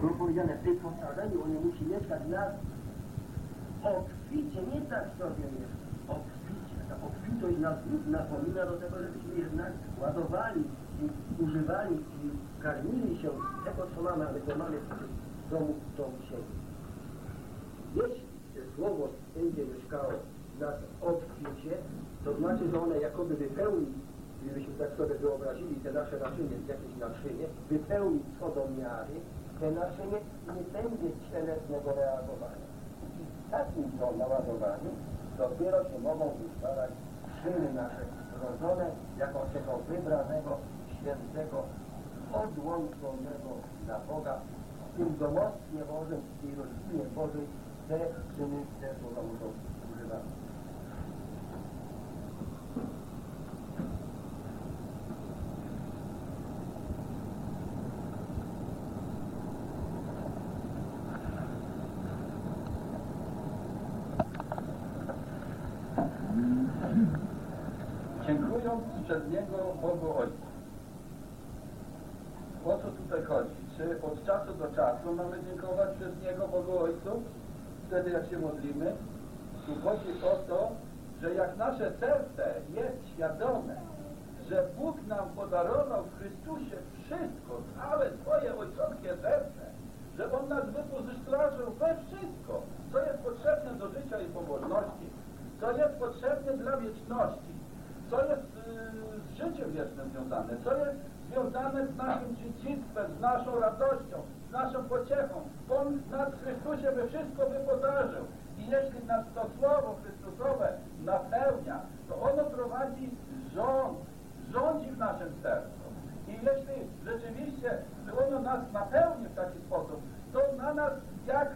Było powiedziane, w tym posadzeniu on musi mieszkać na obficie, nie tak sobie mieszkać, obficie. Ta obfitość nas napomina do tego, żebyśmy jednak ładowali i używali i karmili się tego, co mamy, ale to mamy w domu, w domu siebie. Jeśli to słowo będzie mieszkało w nas obficie, to znaczy, że one jakoby wypełni, gdybyśmy tak sobie wyobrazili te nasze naczynie, jakieś naczynie, wypełni co do miary te naczynie i nie będzie cielesnego reagowania. I takim to naładowaniu dopiero się mogą wytwarzać czyny nasze rodzone jako tego wybranego, świętego, odłączonego dla Boga w tym domostwie Bożym, tej rodzinie Bożej te czyny te słowa muszą używać. Dziękując przez Niego Bogu Ojcu. O co tutaj chodzi? Czy od czasu do czasu mamy dziękować przez Niego Bogu Ojcu? Wtedy jak się modlimy? Tu chodzi o to, że jak nasze serce jest świadome, że Bóg nam podarował w Chrystusie wszystko, całe swoje ojcowskie serce, że On nas wypożyczał we wszystko, co jest potrzebne do życia i pobożności, co jest potrzebne dla wieczności, co jest y, z życiem wiecznym związane, co jest związane z naszym dziedzictwem, z naszą radością, z naszą pociechą. On nas w Chrystusie by wszystko wyposażył. I jeśli nas to Słowo Chrystusowe napełnia, to ono prowadzi rząd, rządzi w naszym sercu. I jeśli rzeczywiście ono nas napełni w taki sposób, to na nas jak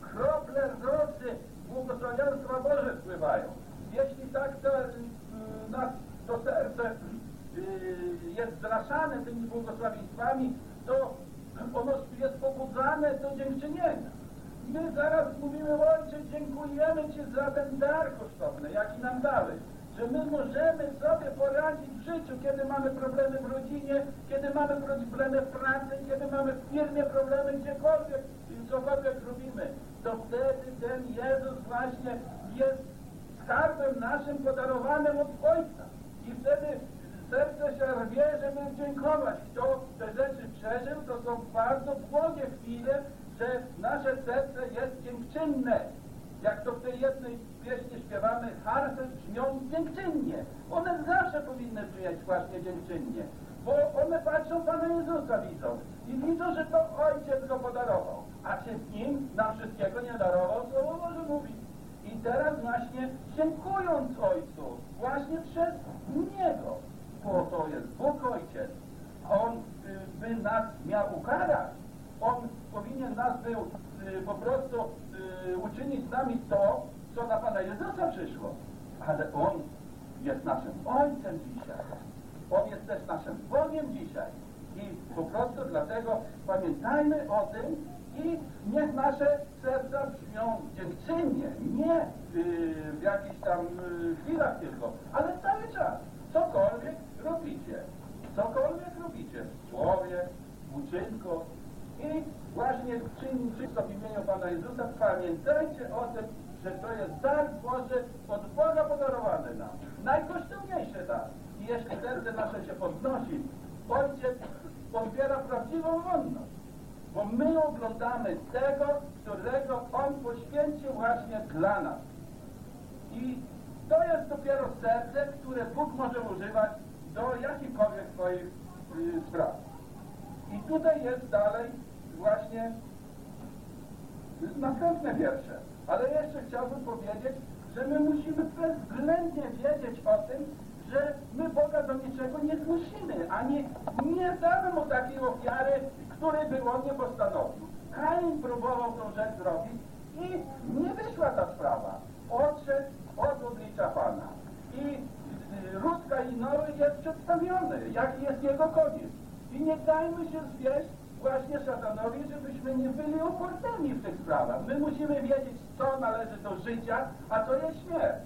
krople rosy błogosławieństwa Boże wpływają. Jeśli tak to nas to serce y, jest zraszane tymi błogosławieństwami, to ono jest pobudzane do dziękczynienia. My zaraz mówimy, Ojcze, dziękujemy Ci za ten dar kosztowny, jaki nam dałeś, że my możemy sobie poradzić w życiu, kiedy mamy problemy w rodzinie, kiedy mamy problemy w pracy, kiedy mamy w firmie problemy, gdziekolwiek, cokolwiek robimy, to wtedy ten Jezus właśnie jest skarbem naszym podarowanym od Ojca. I wtedy serce się rwie, żeby dziękować. Kto te rzeczy przeżył, to są bardzo błogie chwile, że nasze serce jest dziękczynne. Jak to w tej jednej pieśni śpiewamy, harfy brzmią dziękczynnie. One zawsze powinny brzmieć właśnie dziękczynnie, bo one patrzą Pana Jezusa widzą i widzą, że to Ojciec go podarował, a czy nim nam wszystkiego nie darował, Słowo Boże mówi. I teraz właśnie dziękując Ojcu, właśnie przez Niego, bo to jest Bóg Ojciec, On y, by nas miał ukarać, On powinien nas był y, po prostu y, uczynić z nami to, co na Pana Jezusa przyszło. Ale On jest naszym Ojcem dzisiaj. On jest też naszym Bogiem dzisiaj. I po prostu dlatego pamiętajmy o tym i niech nasze serca brzmią dziękczynnie, nie yy, w jakichś tam yy, chwilach tylko, ale cały czas. Cokolwiek robicie, cokolwiek robicie w słowie, w uczynku i właśnie to w imieniu Pana Jezusa, pamiętajcie o tym, że to jest dar Boży od Boga podarowany nam. Najkosztowniejszy dar. I jeśli serce nasze się podnosi, Ojciec odbiera prawdziwą wolność. Bo my oglądamy tego, którego On poświęcił właśnie dla nas. I to jest dopiero serce, które Bóg może używać do jakichkolwiek swoich y, spraw. I tutaj jest dalej właśnie następne wiersze. Ale jeszcze chciałbym powiedzieć, że my musimy bezwzględnie wiedzieć o tym, że my Boga do niczego nie zmusimy, ani nie damy Mu takiej ofiary, której by On postanowił. Kain próbował tą rzecz zrobić i nie wyszła ta sprawa. Odszedł od oblicza Pana. I ród Kainowy jest przedstawiony, jaki jest jego koniec. I nie dajmy się zwieść właśnie szatanowi, żebyśmy nie byli oportuni w tych sprawach. My musimy wiedzieć, co należy do życia, a co jest śmierć.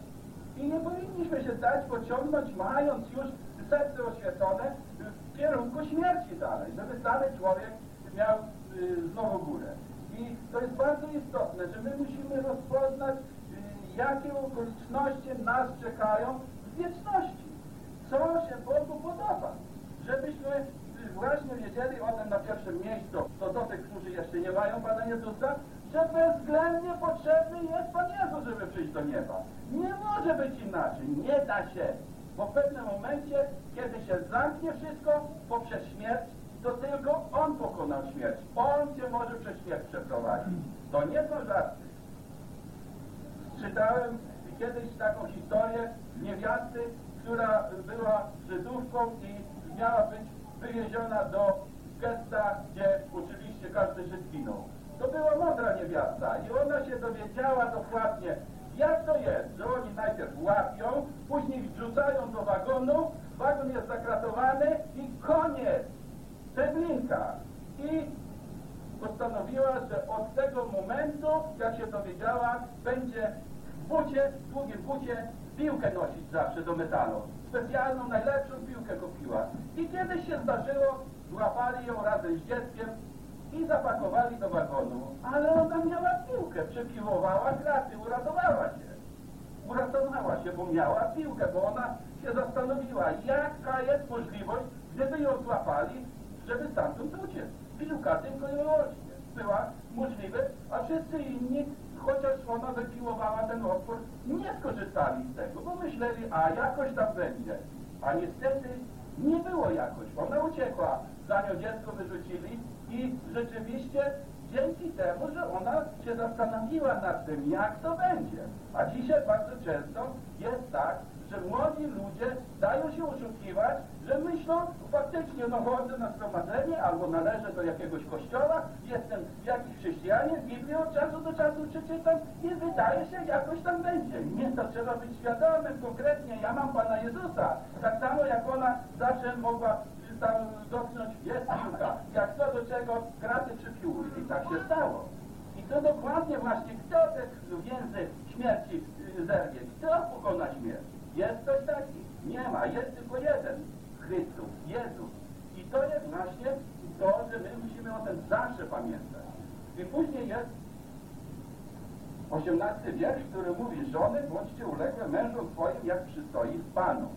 I nie powinniśmy się dać pociągnąć, mając już serce oświecone, w kierunku śmierci dalej, żeby dalej człowiek miał y, znowu górę. I to jest bardzo istotne, że my musimy rozpoznać, y, jakie okoliczności nas czekają w wieczności. Co się Bogu podoba. Żebyśmy y, właśnie wiedzieli o tym na pierwszym miejscu, to do tych, którzy jeszcze nie mają Pana Jezusa, że bezwzględnie potrzebny jest Pan Jezus, żeby przyjść do nieba. Nie może być inaczej, nie da się. Bo w pewnym momencie, kiedy się zamknie wszystko poprzez śmierć, to tylko On pokonał śmierć. On cię może przez śmierć przeprowadzić. To nie są żarty. Czytałem kiedyś taką historię niewiasty, która była Żydówką i miała być wywieziona do getta, gdzie oczywiście każdy Żyd ginął. To była mądra niewiasta i ona się dowiedziała dokładnie, jak to jest, że oni najpierw łapią, później wrzucają do wagonu, wagon jest zakratowany i koniec, ceglinka. I postanowiła, że od tego momentu, jak się dowiedziała, będzie w bucie, w długim bucie, piłkę nosić zawsze do metalu. Specjalną, najlepszą piłkę kupiła. I kiedyś się zdarzyło, złapali ją razem z dzieckiem i zapakowali do wagonu. Ale ona miała piłkę, przepiłowała kraty, uratowała się. Uratowała się, bo miała piłkę, bo ona się zastanowiła, jaka jest możliwość, gdyby ją złapali, żeby stamtąd uciec. Piłka tylko i wyłącznie była możliwe, a wszyscy inni, chociaż ona wypiłowała ten otwór, nie skorzystali z tego, bo myśleli, a jakoś tam będzie. A niestety nie było jakoś. Ona uciekła, za nią dziecko wyrzucili i rzeczywiście dzięki temu, że ona się zastanowiła nad tym, jak to będzie. A dzisiaj bardzo często jest tak, że młodzi ludzie dają się oszukiwać, że myślą faktycznie, no chodzę na zgromadzenie albo należę do jakiegoś kościoła, jestem jakiś chrześcijanin, Biblię od czasu do czasu przeczytam i wydaje się, jakoś tam będzie. Nie, to trzeba być świadomym konkretnie, ja mam Pana Jezusa. Tak samo jak ona zawsze mogła tam dotknąć, jest piłka. Jak co do czego, kraty przypiły. I tak się stało. I to dokładnie właśnie, kto te więzy śmierci y, zerwie? Kto pokona śmierć? Jest ktoś taki? Nie ma. Jest tylko jeden. Chrystus, Jezus. I to jest właśnie to, że my musimy o tym zawsze pamiętać. I później jest 18 wiersz, który mówi, żony bądźcie uległe mężom swoim, jak przystoi w Panu.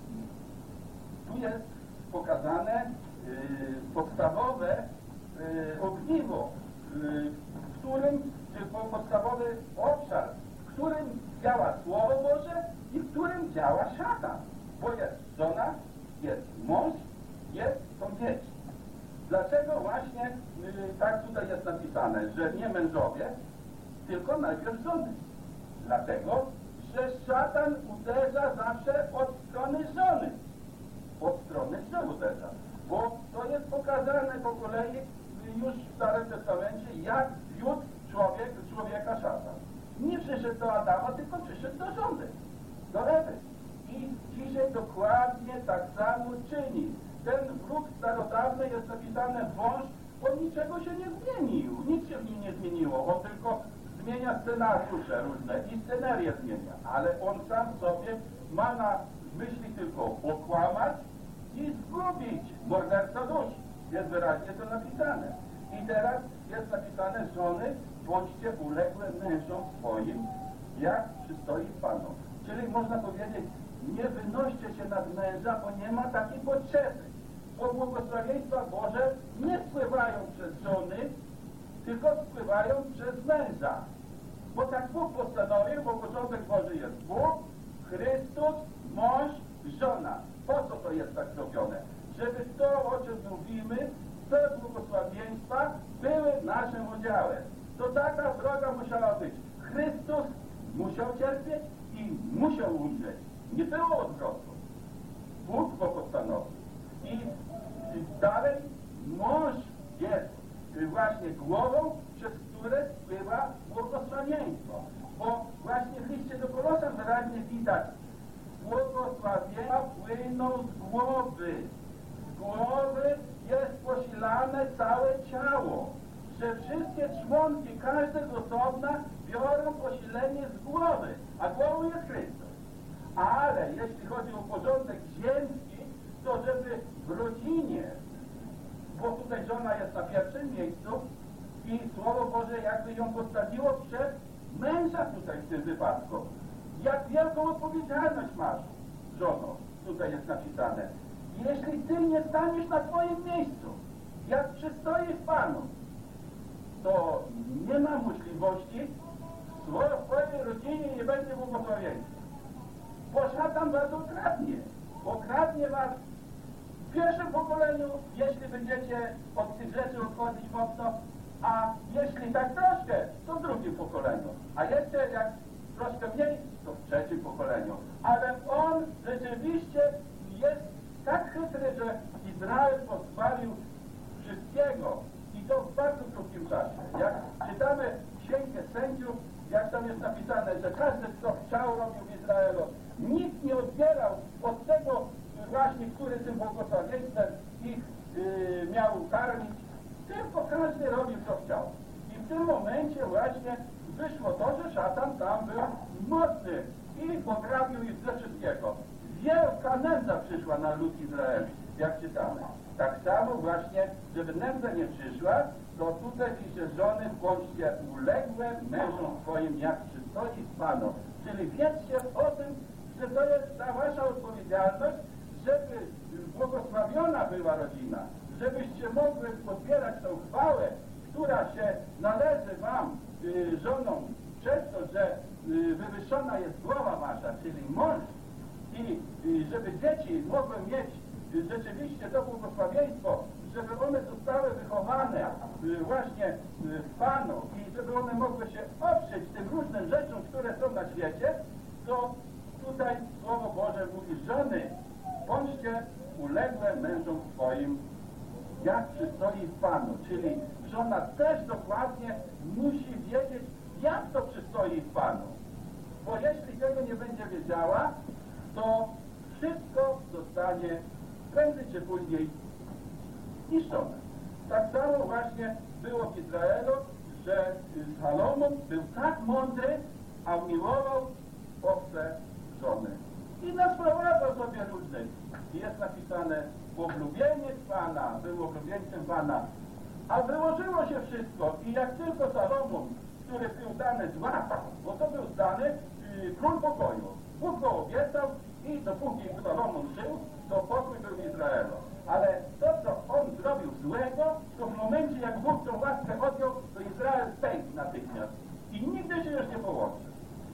Tu jest pokazane y, podstawowe y, ogniwo, y, w którym, czy podstawowy obszar, w którym działa Słowo Boże i w którym działa szatan. Bo jest żona, jest mąż, jest są dzieci. Dlaczego właśnie tak tutaj jest napisane, że nie mężowie, tylko najpierw żony? Dlatego, że szatan uderza zawsze od strony żony od strony uderza. Bo to jest pokazane po kolei już w Starym Testamencie, jak wiódł człowiek, człowieka szatan. Nie przyszedł do Adama, tylko przyszedł do żony, do Ewy. I dzisiaj dokładnie tak samo czyni. Ten wróg starodawny jest napisane wąż, on niczego się nie zmienił, nic się w nim nie zmieniło, on tylko zmienia scenariusze różne i scenerię zmienia, ale on sam sobie ma na myśli tylko okłamać i zgubić morderca dusz. Jest wyraźnie to napisane. I teraz jest napisane, żony, bądźcie uległe mężom swoim, jak przystoi Panu. Czyli można powiedzieć, nie wynoście się nad męża, bo nie ma takiej potrzeby. Bo błogosławieństwa Boże nie spływają przez żony, tylko spływają przez męża. Bo tak Bóg postanowił, bo początek Boży jest Bóg, Chrystus, mąż, żona. Po co to jest tak zrobione? Żeby to, o czym mówimy, te błogosławieństwa były naszym udziałem. To taka droga musiała być. Chrystus musiał cierpieć i musiał umrzeć. Nie było odwrotu. Bóg go postanowił. I dalej mąż jest właśnie głową, przez które spływa błogosławieństwo. Bo właśnie w liście do Kolosan wyraźnie widać, błogosławienia płyną z głowy. Z głowy jest posilane całe ciało. Że wszystkie członki, każde z osobna biorą posilenie z głowy, a głową jest Chrystus. Ale jeśli chodzi o porządek ziemski, to żeby w rodzinie, bo tutaj żona jest na pierwszym miejscu, I Słowo Boże jakby ją postawiło przed męża tutaj w tym wypadku. Jak wielką odpowiedzialność masz, żono, tutaj jest napisane. Jeśli ty nie staniesz na swoim miejscu, jak przystoi Panu, to nie ma możliwości, w swojej rodzinie nie będzie błogosławieństwa. Bo szatan was okradnie. Okradnie was w pierwszym pokoleniu, jeśli będziecie od tych rzeczy odchodzić mocno, a jeśli tak troszkę, to w drugim pokoleniu. A jeszcze jak troszkę mniej, to w trzecim pokoleniu. Ale on rzeczywiście jest tak chytry, że Izrael pozbawił wszystkiego i to w bardzo krótkim czasie. Jak czytamy Księgę Sędziów, jak tam jest napisane, że każdy, kto chciał, robił w Izraelu. Nikt nie odbierał od tego właśnie, który tym błogosławieństwem ich yy, miał karmić, tylko każdy robił, co chciał. I w tym momencie właśnie wyszło to, że szatan tam był mocny i potrafił ich ze wszystkiego. Wielka nędza przyszła na lud Izraeli, jak czytamy. Tak samo właśnie, żeby nędza nie przyszła, to tutaj pisze żony, bądźcie uległe mężom swoim, jak przystoi Panu. Czyli wiedzcie o tym, że to jest ta wasza odpowiedzialność, żeby błogosławiona była rodzina, żebyście mogły podbierać tą chwałę, która się należy wam, y, żonom, przez to, że y, wywyższona jest głowa wasza, czyli mąż, i y, żeby dzieci mogły mieć y, rzeczywiście to błogosławieństwo, żeby one zostały wychowane y, właśnie y, w Panu i żeby one mogły się oprzeć tym różnym rzeczom, które są na świecie, to tutaj Słowo Boże mówi, żony, bądźcie uległe mężom swoim, jak przystoi Panu. Czyli żona też dokładnie musi wiedzieć, jak to przystoi Panu. Bo jeśli tego nie będzie wiedziała, to wszystko zostanie prędzej czy później zniszczone. Tak samo właśnie było w Izraelu, że Salomon był tak mądry, a miłował obce żony. I nasprowadzał sobie różnych. Jest napisane, oblubieniec Pana, był oblubieńcem Pana. A wyłożyło się wszystko i jak tylko Salomon, który był dany zła, bo to był zdany yy, król pokoju. Bóg go obiecał i dopóki Salomon żył, to pokój był w Izraelu. Ale to, co on zrobił złego, to w momencie, jak Bóg tą łaskę odjął, to Izrael pękł natychmiast. I nigdy się już nie połączy.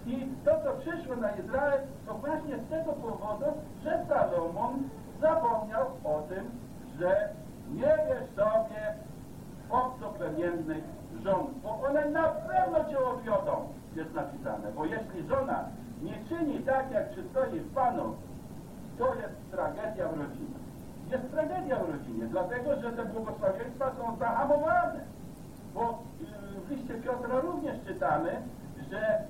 I to, co przyszło na Izrael, to właśnie z tego powodu, że Salomon zapomniał o tym, że nie wiesz sobie obcoplemiennych żon, bo one na pewno cię odwiodą, jest napisane. Bo jeśli żona nie czyni tak, jak przystoi w Panu, to jest tragedia w rodzinie. Jest tragedia w rodzinie, dlatego że te błogosławieństwa są zahamowane. Bo w liście Piotra również czytamy, że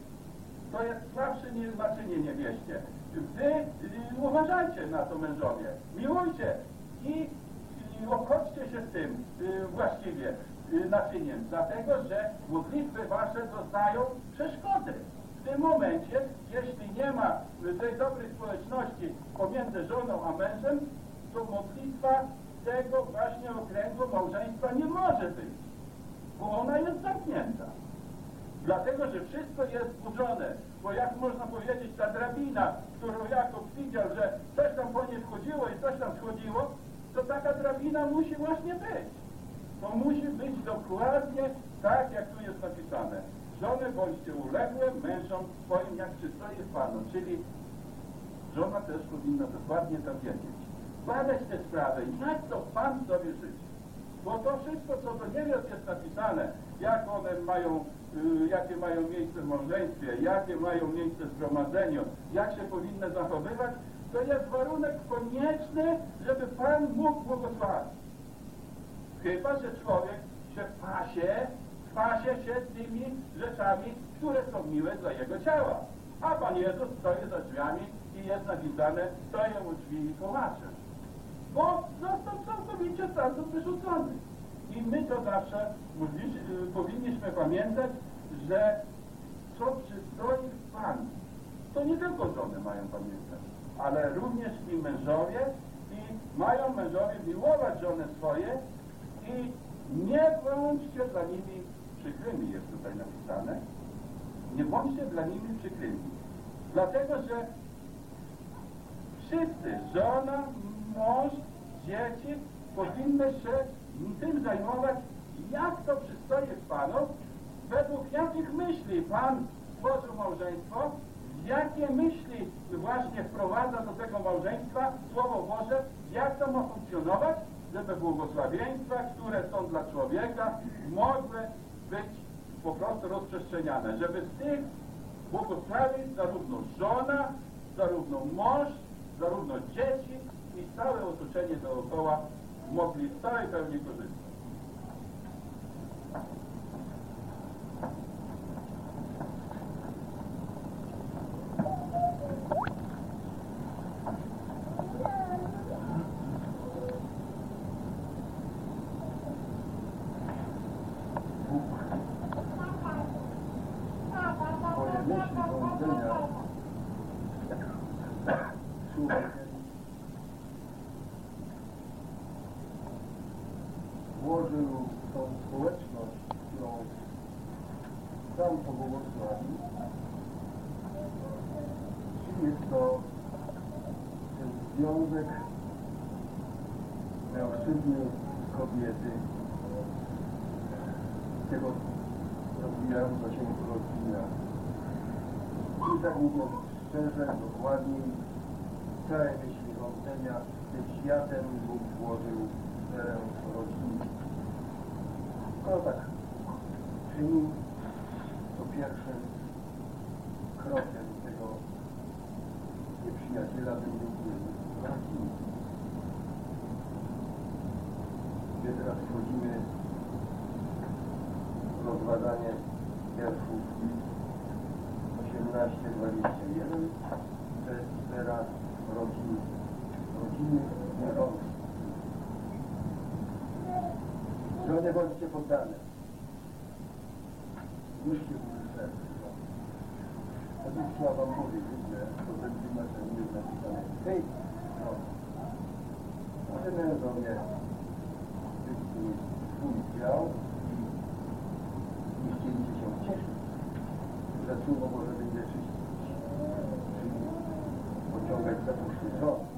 to jest słabsze naczynie niewieście. Wy y, uważajcie na to mężowie, miłujcie i, obchodźcie się z tym y, właściwie y, naczyniem, dlatego że modlitwy wasze doznają przeszkody. W tym momencie, jeśli nie ma tej dobrej społeczności pomiędzy żoną a mężem, to modlitwa tego właśnie okręgu małżeństwa nie może być, bo ona jest zamknięta. Dlatego, że wszystko jest zbudzone, bo jak można powiedzieć, ta drabina, którą Jakub widział, że coś tam po niej wchodziło i coś tam schodziło, to taka drabina musi właśnie być. To musi być dokładnie tak, jak tu jest napisane. Żony bądźcie uległe mężom swoim, jak przystoi Panu. Czyli żona też powinna dokładnie to wiedzieć. Badać te sprawy, jak to Pan sobie życzy. Bo to wszystko, co do niewiast jest napisane, jak one mają, jakie mają miejsce w małżeństwie, jakie mają miejsce w zgromadzeniu, jak się powinny zachowywać, to jest warunek konieczny, żeby Pan mógł błogosławić. Chyba, że człowiek się pasie, pasie się tymi rzeczami, które są miłe dla jego ciała. A Pan Jezus stoi za drzwiami i jest napisane, stoję u drzwi i kołacze. Bo został całkowicie stamtąd wyrzucony. I my to zawsze mówisz, y, powinniśmy pamiętać, że co przystoi Pan, to nie tylko żony mają pamiętać, ale również i mężowie i mają mężowie miłować żony swoje i nie bądźcie dla nimi przykrymi, jest tutaj napisane, nie bądźcie dla nimi przykrymi, dlatego, że wszyscy, żona, mąż, dzieci powinny się tym zajmować, jak to przystoje Panu, według jakich myśli Pan tworzył małżeństwo, jakie myśli właśnie wprowadza do tego małżeństwa Słowo Boże, jak to ma funkcjonować, żeby błogosławieństwa, które są dla człowieka, mogły być po prostu rozprzestrzeniane, żeby z tych błogosławić zarówno żona, zarówno mąż, zarówno dzieci i całe otoczenie dookoła мог листа и там не пожить. rodziny, rodziny niewolnicze. Żony bądźcie poddane. Nóżcie umysle. Otóż trzeba wam powiedzieć, że to będzie marzenie jest napisane. Hej, no. Możemy do mnie swój dział i nie chcieliście się cieszyć. Za słowo może być That.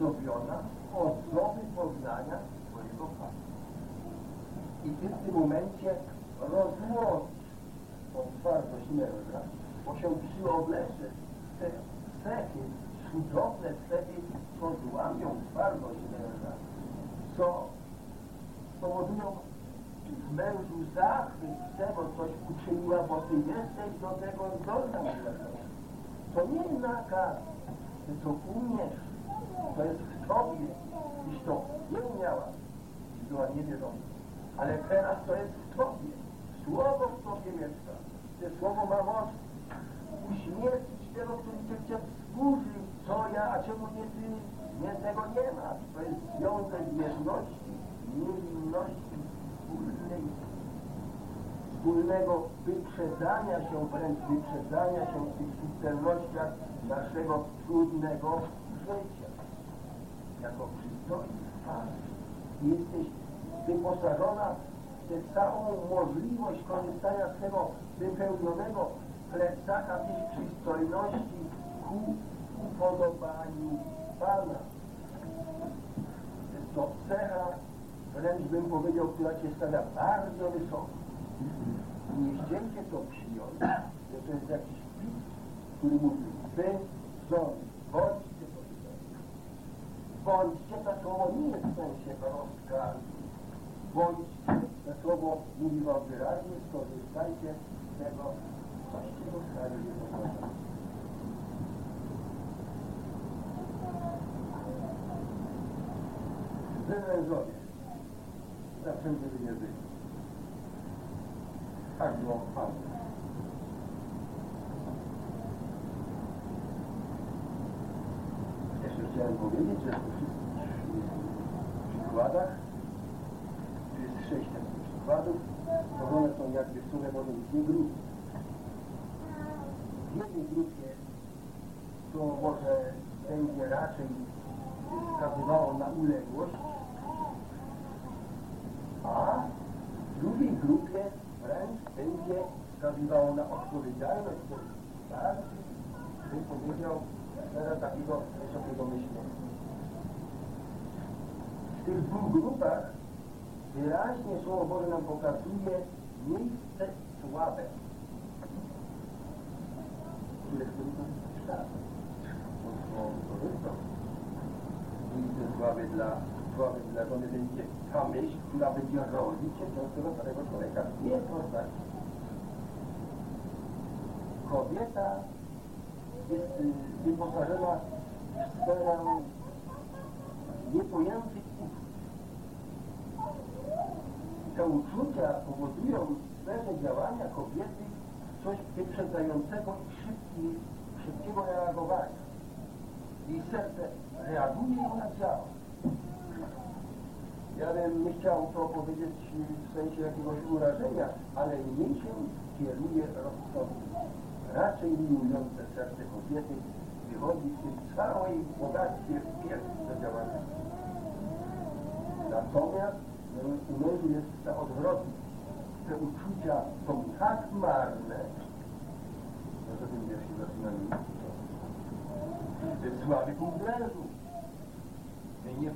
odnowiona osoby poznania swojego Pana. I ty w tym momencie rozłącz tą twardość męża, bo się przyobleży te cechy, cudowne cechy, co złamią twardość męża, co powodują w mężu zachwyt tego, coś uczyniła, bo ty jesteś do tego zdolna. To nie nakaz, ty to umiesz to jest w tobie, iż to nie umiała, i była niewierząca. Ale teraz to jest w tobie, słowo w tobie mieszka. To słowo ma moc uśmiercić tego, który cię, cię wzburzy, co ja, a czemu nie ty, nie tego nie masz. To jest związek wierności, niewinności, wspólnej, wspólnego wyprzedzania się, wręcz wyprzedzania się w tych subtelnościach naszego trudnego życia. Jako przystojny Pan jesteś wyposażona w tę całą możliwość korzystania z tego wypełnionego plecaka tych przystojności ku upodobaniu Pana. Jest to cecha, wręcz bym powiedział, która Cię stawia bardzo wysoko. Nie chcieliście to przyjąć, że to jest jakiś wpis, który mówi, żony, bądźcie to Bądźcie, to słowo nie jest w sensie rozkazu. Bądźcie, to słowo mówi wam wyraźnie, skorzystajcie z tego, coście dostali mężowie, na wszędzie by nie byli. Tak było Pan. Jeszcze chciałem powiedzieć, że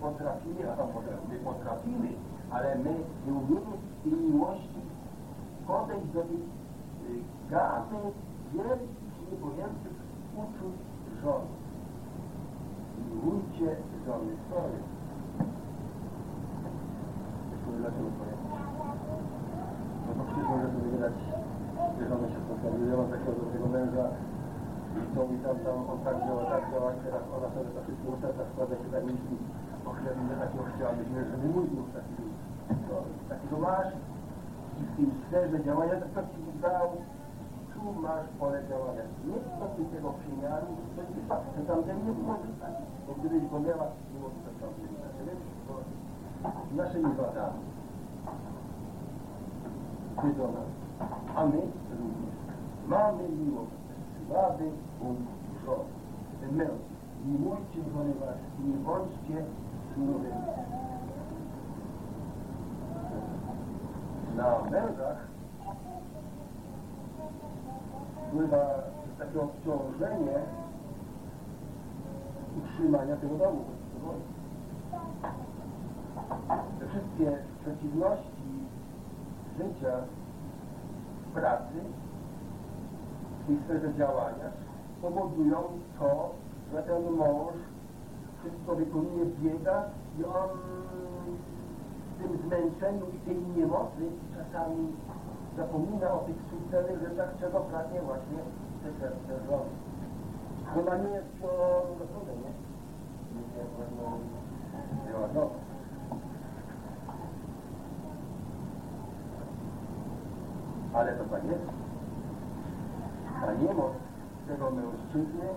potrafimy, a my potrafimy, ale my nie umiemy tej miłości podejść do tej y, gamy wielkich, niepojętych uczuć żony. Miłujcie żony swoje. Zresztą dlaczego pojęcie? No to przecież może sobie wydać, że żony się spotkali. Ja mam takiego dobrego męża i to mi tam, tam, on tak działa, tak działa, teraz ona sobie na wszystkie uszczęta składa się tak myśli, ja bym takiego chciałabyśmy, żeby mój był taki był. To, takiego masz i w tym sferze działania tak to ci dał tu masz pole działania. Nie stosuj tego przymiaru, to jest fakt, że tamten nie może tak. Bo gdybyś go miała, nie może to. Bo naszymi wadami ty do nas, a my również mamy miłość, słaby punkt żony. Męż, miłujcie wasze, nie bądźcie. Na mężach wpływa takie obciążenie utrzymania tego domu. Te wszystkie przeciwności życia pracy, w tej sferze działania powodują to, że ten mąż wszystko wykonuje, biega i on w tym zmęczeniu i tej niemocy czasami zapomina o tych subtelnych rzeczach, czego pragnie właśnie te serce żony. Ona nie jest gotowe, nie? Nie jest pewno była dobra. Ale to tak jest. Ta niemoc tego mężczyzny,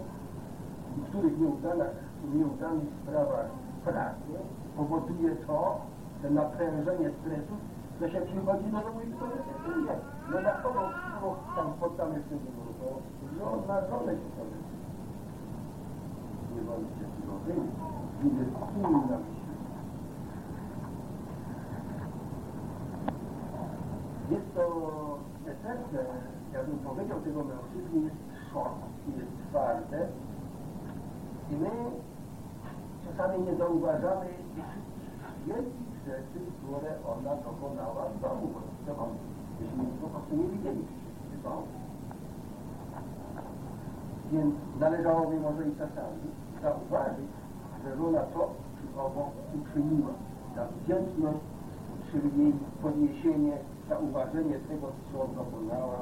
w których nieudanych, nieudanych sprawach pracy powoduje to, że naprężenie stresu, że się przychodzi do domu i kto decyduje. No na kogo, kogo tam poddamy w tym wyboru? To żon, na żonę się to. Nie bądźcie surowymi, inwestycyjni na myśli. Jest to serce, ja bym powiedział, tego mężczyzny jest szorstkie, jest twarde i my czasami nie zauważamy wielkich rzeczy, które ona dokonała w domu, to on, myśmy po prostu nie widzieli w domu. Więc należałoby może i czasami zauważyć, że żona to czy owo uczyniła. Ta wdzięczność, czyli jej podniesienie, zauważenie tego, co dokonała,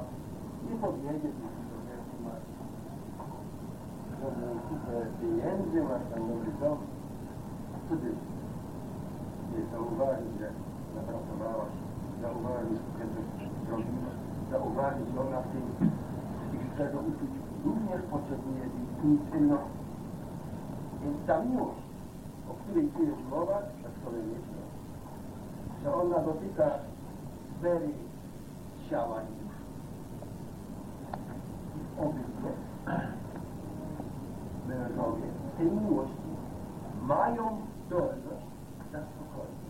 nie masz kupę pieniędzy, masz tam dobry dom, wtedy nie zauważyć, że napracowałaś, zauważyć, że coś zrobiła, zauważyć, że ona w w tych sferze uczuć również potrzebuje intymności. Więc ta miłość, o której tu jest mowa, tak sobie że ona dotyka sfery ciała i duszy. Obydwie mężowie tej miłości mają zdolność zaspokoić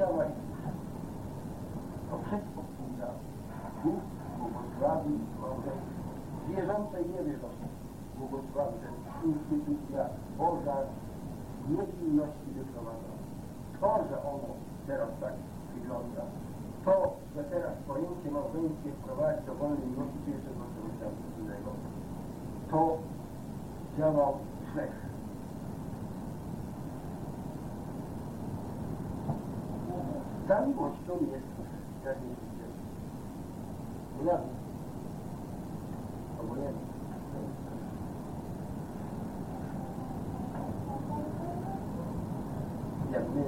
ciała i duszy. To wszystko współdziała. Bóg błogosławi małżeństwo. Wierzące i niewierzące. Błogosławi. To jest instytucja Boża niewinności wyprowadzona. To, że ono teraz tak wygląda, to, że teraz pojęcie małżeńskie wprowadzi do wolnej miłości, czy jeszcze to działał grzech. Za miłością jest, jak widzicie, nienawiść. Obojętnie. Jak my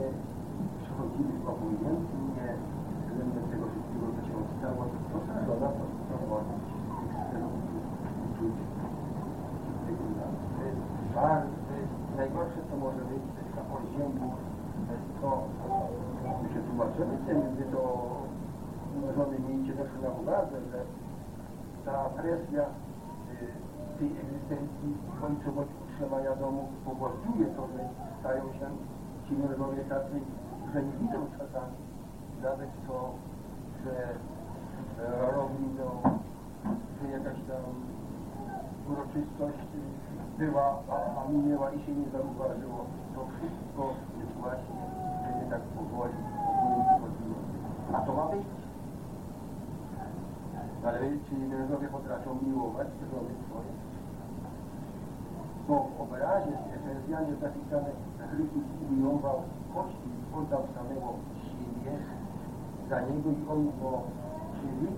przechodzili obojętnie względem tego wszystkiego, co się stało, to żona to prowadzi tych stereotypów, uczuć, to jest żal, to jest najgorsze, co może być, to jest ta oziębu, to jest to, my się tłumaczymy tym, gdy to żony miejcie też na uwadze, że ta presja y, tej egzystencji w końcu bądź utrzymania domu powoduje to, że stają się mężowie tacy, że nie widzą czasami nawet to, że e, robi no, że jakaś tam uroczystość była, a, a minęła i się nie zauważyło. To wszystko jest właśnie, kiedy tak powoli przychodziło. A to ma być. Ale czy mężowie potrafią miłować żony swoje? Bo w obrazie z Efezjan jest napisane, że Chrystus umiłował i żywi,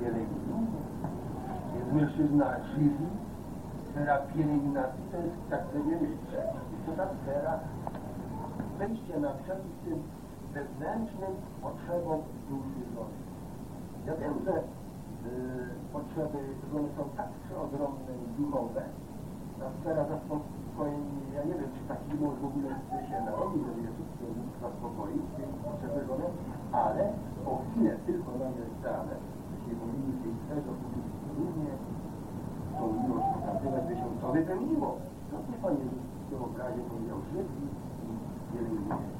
pielęgnuje. Jest mężczyzna żywi, sfera pielęgnacji to jest, tak wiemy, to ta sfera wejścia naprzeciw tym wewnętrznym potrzebom duszy żony. Ja wiem, że y, potrzeby żony są tak przeogromne i duchowe, ta sfera zaspokojenia, ja nie wiem, czy taki mąż w ogóle się narodzi, żeby je wszystko zaspokoić, więc potrzeby żony, ale o chwilę tylko dane, jeśli sferze uczuć równie tą miłość pokazywać, by się to wypełniło. To nie Pan Jezus w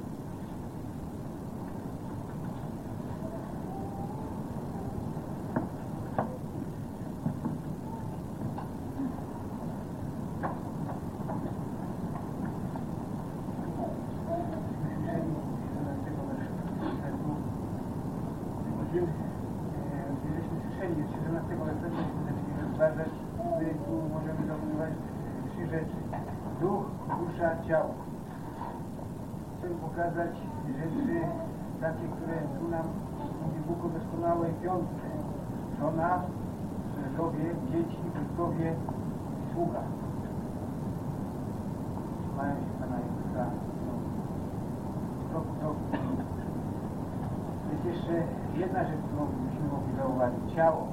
którym byliśmy wszędzie, 17 listopada, rozważać, my tu możemy domniemać trzy rzeczy. Duch, dusza, ciało. Chcę pokazać rzeczy takie, które tu nam mówi Bóg o doskonałej piątce. Żona, mężowie, dzieci, dziadkowie i sługa. Trzymają się Pana Jezusa. Krok, krok. Jedna rzecz, którą byśmy mogli zauważyć, ciało.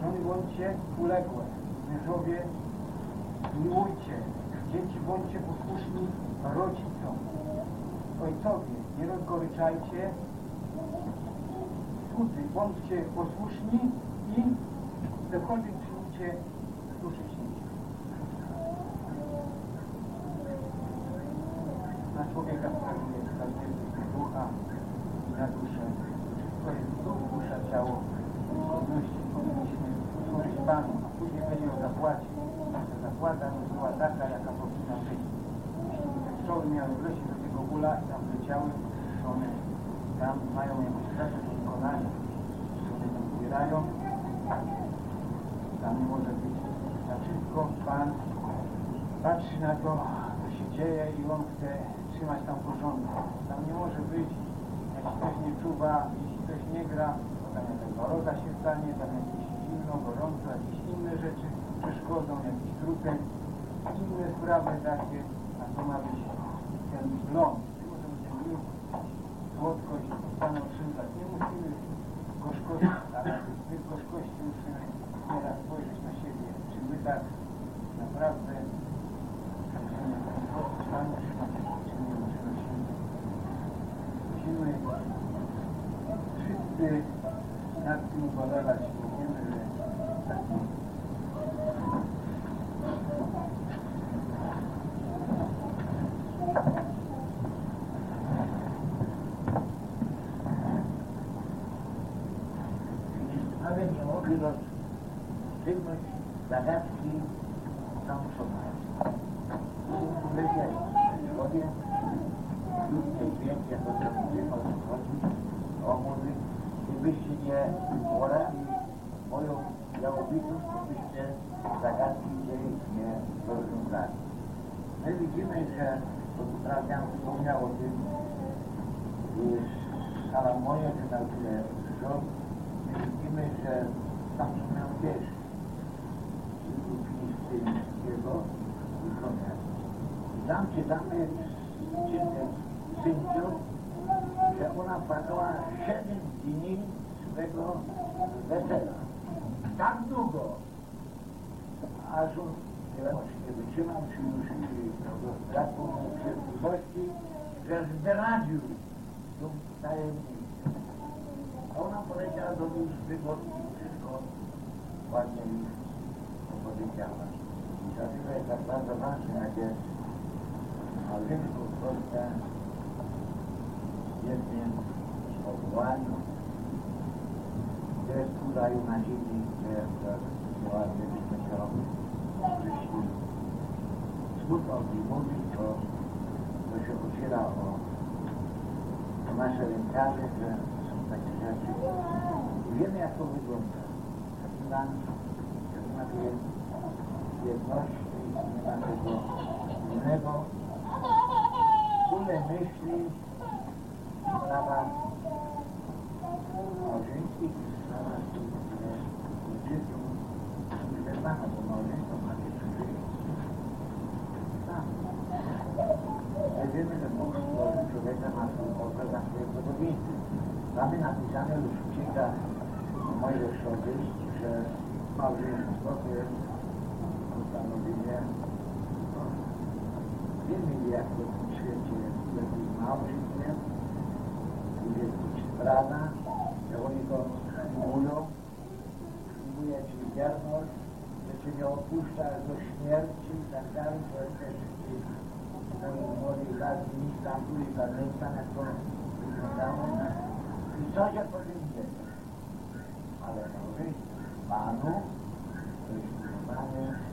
W bądźcie uległe, mężowie miłujcie, dzieci bądźcie posłuszni rodzicom, ojcowie, nie rozgoryczajcie, cudzy bądźcie posłuszni i cokolwiek czynicie, służycie. Gracias. Ha, ha, mówi, mamy napisane już w księgach mojżeszowych, że małżeństwo to jest ustanowienie no, wiemy jak to w świecie jest lepiej małżeństwem, jest strana, jak oni to mówią, mówię ci wierność, że cię nie opuszcza do śmierci i tak dalej, to jest też w tych moich lat w Istanbulu i w Afganistanie, Bisogna così dire. Alleluia. Manu, Cristo Romano,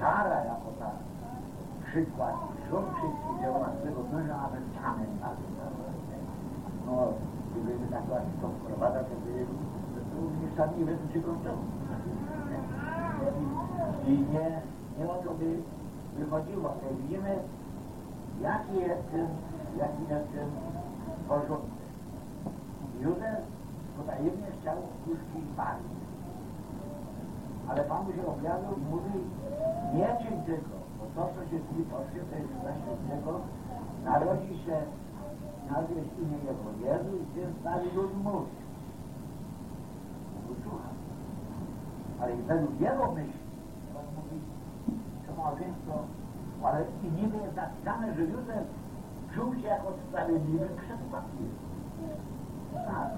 czara jako tak przykład rząd wszystkich działań tego męża, aby samym No, gdyby tak właśnie to wprowadzał, to by również sami nie wiedzą, czego chcą. I nie, nie o to by wychodziło. To widzimy, jaki jest ten, jaki jest ten porządek. Józef potajemnie chciał puszki i Marii ale Pan się objawił i mówi nie czyń tego, bo to, co się czyni po to jest dla świętego, narodzi się na nazwiesz imię Jego Jezu i ten stary lud mówi. Usłucham. Ale według Jego myśli, on mówi, to ma wszystko, ale i niby jest napisane, że Józef czuł się jako sprawiedliwy przed papierem. Tak.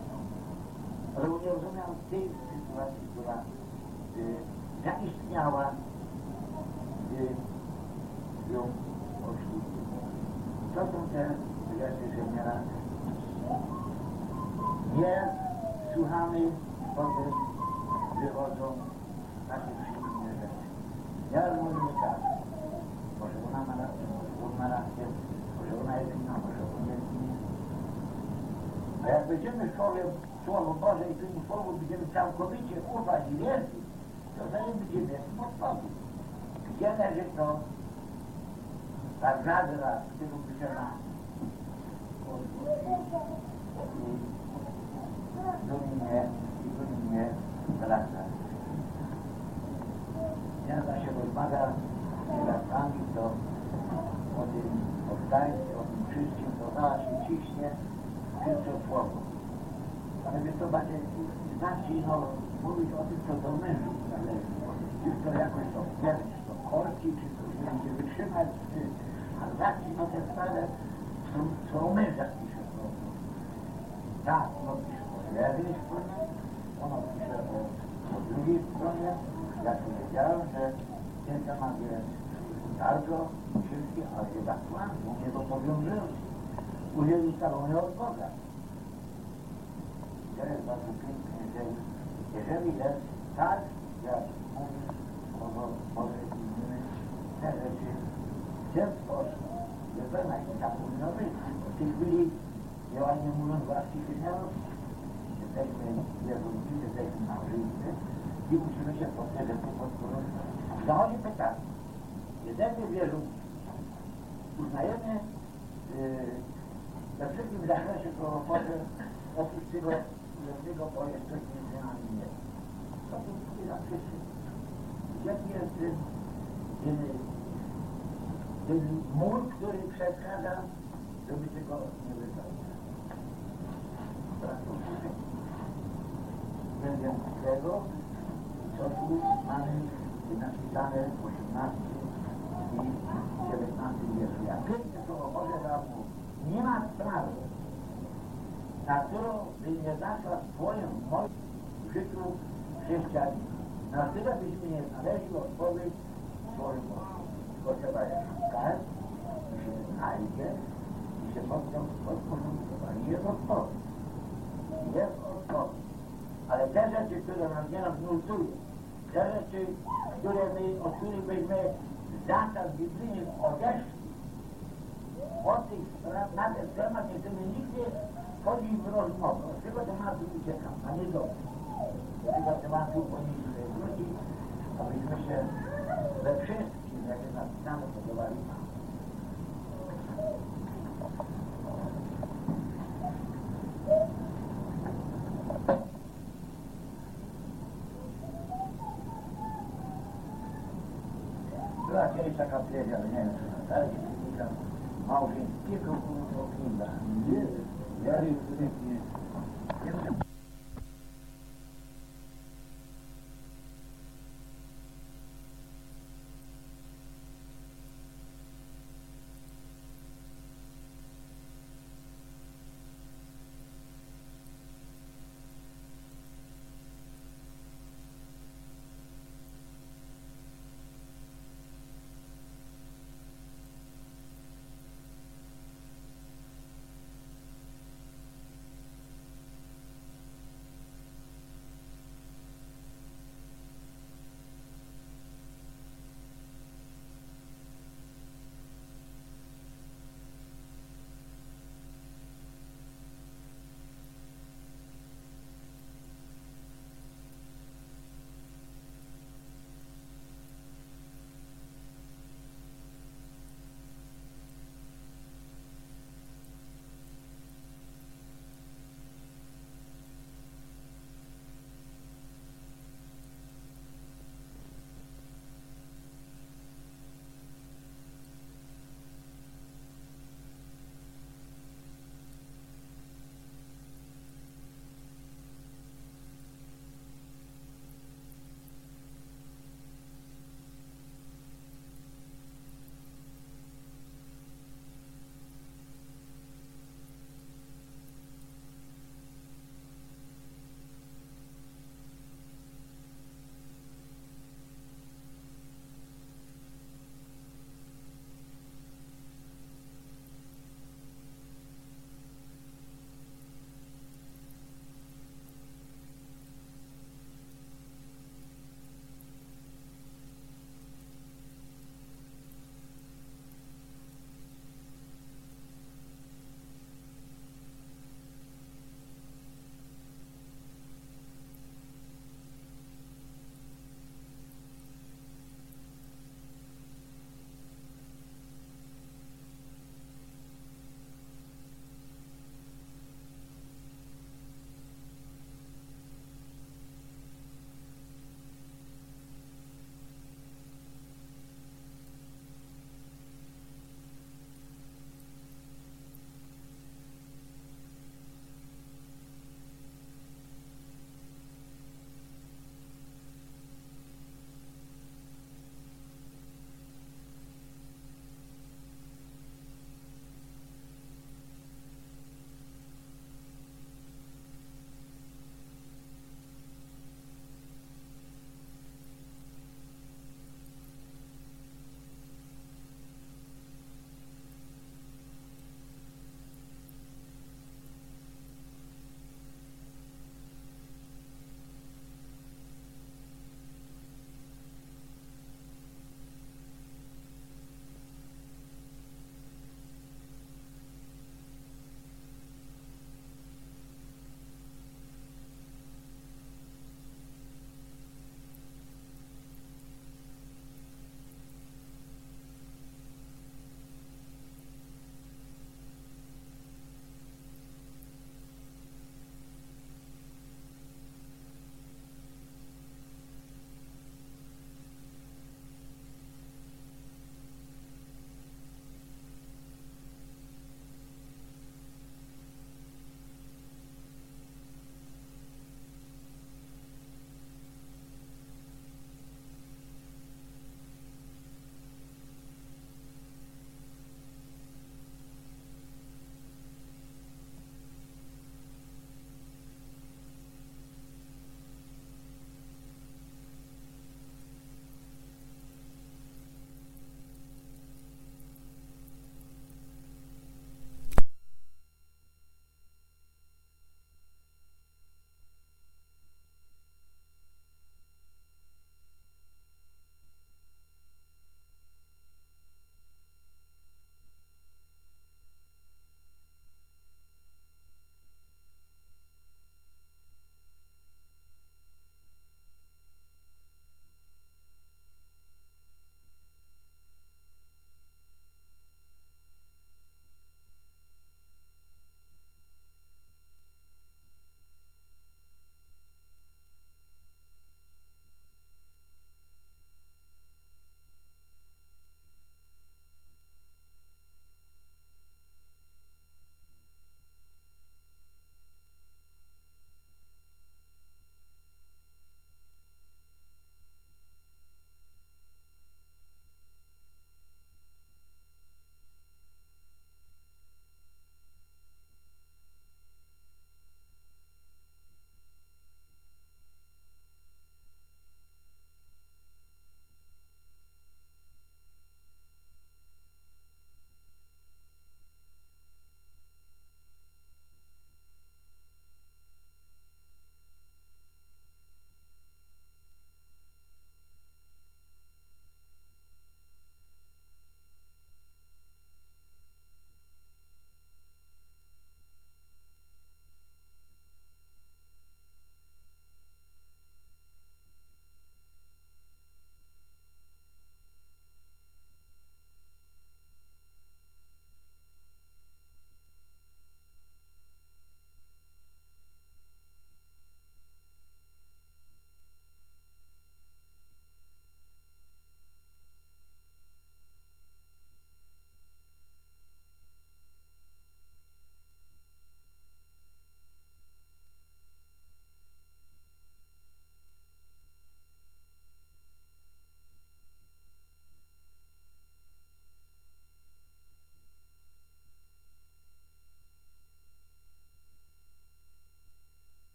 Ale nie rozumiał tej sytuacji, która Y, zaistniała w ją oświcie. To są te zastrzeżenia Nie słuchamy potem wychodzą takie przyjemne rzeczy. Ja rozumiem tak. Może ona ma rację, może on ma rację, może ona jest inna, może on jest inny. A jak będziemy Słowo, Słowo Boże i tym Słowu będziemy całkowicie ufać i wierzyć, to znajdziemy odpowiedź. Gdzie leży to ta żadra, którą trzeba do mnie i do mnie wracać. Zmiana się rozmawia z radcami, to o tym powstańcu, o tym wszystkim, to dała się ciśnie, tylko słowo. Ale wiesz, to będzie znacznie nową mówić o tym, co do mężów zależy. Czy to jakoś to wpierć, to korki, czy to się będzie wytrzymać, czy... Zacznij no te stare, co, co o mężach pisze. No. Tak, no pisze o jednej stronie, ono pisze o, o drugiej stronie. Ja powiedziałem, że ten temat jest bardzo ciężki, ale jednak plan, mnie to powiązujący. Udzielił ustalony od Boga. Jest bardzo pięknie, że jeżeli jest tak, jak mówi ono może inny, te rzeczy sposób, że pewna i tak powinno być. W tej chwili, ja nie mówiąc własnych wymiarów, jesteśmy wierzący, jesteśmy małżeństwie i musimy się pod te rzeczy podporządkować. Zachodzi pytanie, jeżeli wierzą, uznajemy yy, we wszystkim zakresie prorokowy oprócz tego jednego, bo jest coś między nami nie. To jest ten, mur, który przeszkadza, żeby tego nie wypełniać. Względem tego, co tu mamy napisane w 18 i 19 wierszu. Jak pięknie Słowo Boże mówi, nie ma sprawy, na którą by nie zaszła w Twoim, życiu chrześcijanina. Na tyle byśmy nie znaleźli odpowiedź w Twoim Bogu. Tylko trzeba je szukać, i się znajdzie, i się potem podporządkować. Jest odpowiedź. Jest odpowiedź. Ale te rzeczy, które nam nie nas nurtują, te rzeczy, które my, od których byśmy zasad biblijnych odeszli, o tych spraw, na ten temat nie chcemy nigdy wchodzić w rozmowę. Od tego tematu uciekam, a nie dobrze. Tego tematu powinniśmy wrócić, abyśmy się we wszystkim, jak jest napisane, podobali Panu. Była kiedyś taka pieśń, nie wiem, czy na tak, tam małżeńskiego opinda. Nie, ja nie, nie,